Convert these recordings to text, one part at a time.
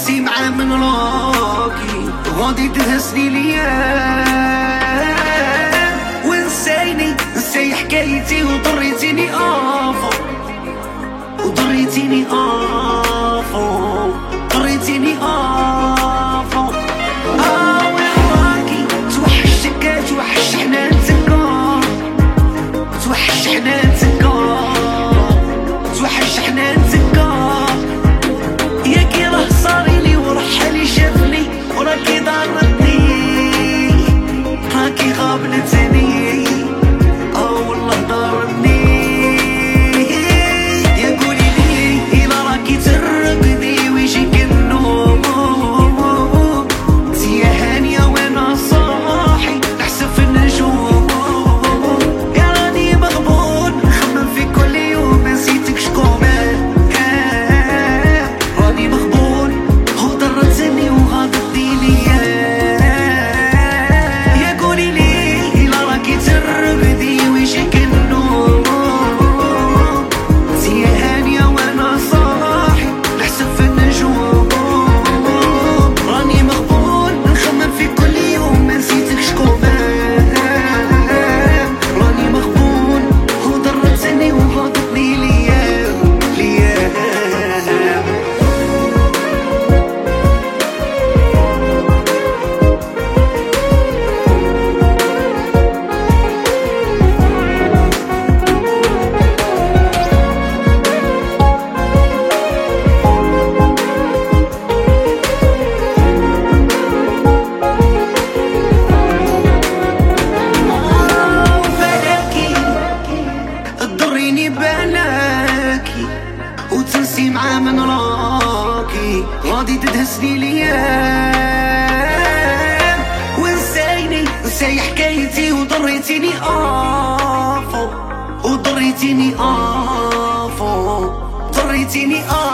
تنسي مع من راكي غادي تهزني ليام ونسيني نسي حكايتي وضريتيني افو وضريتيني افو ضريتيني افو آه وراكي توحشتك توحش حنان تكون توحش حنان تكون ضريتيني افو وضريتيني افو ضريتيني افو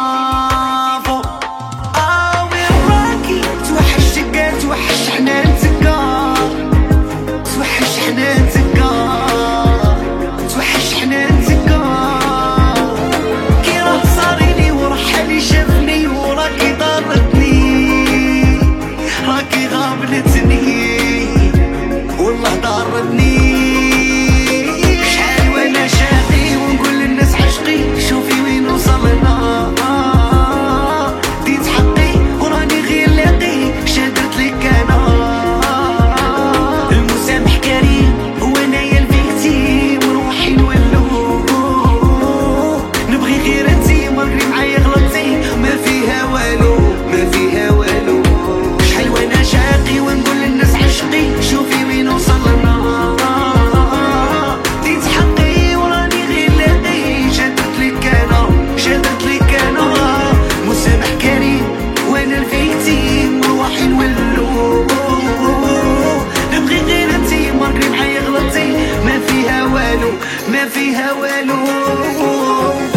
ما فيها والو.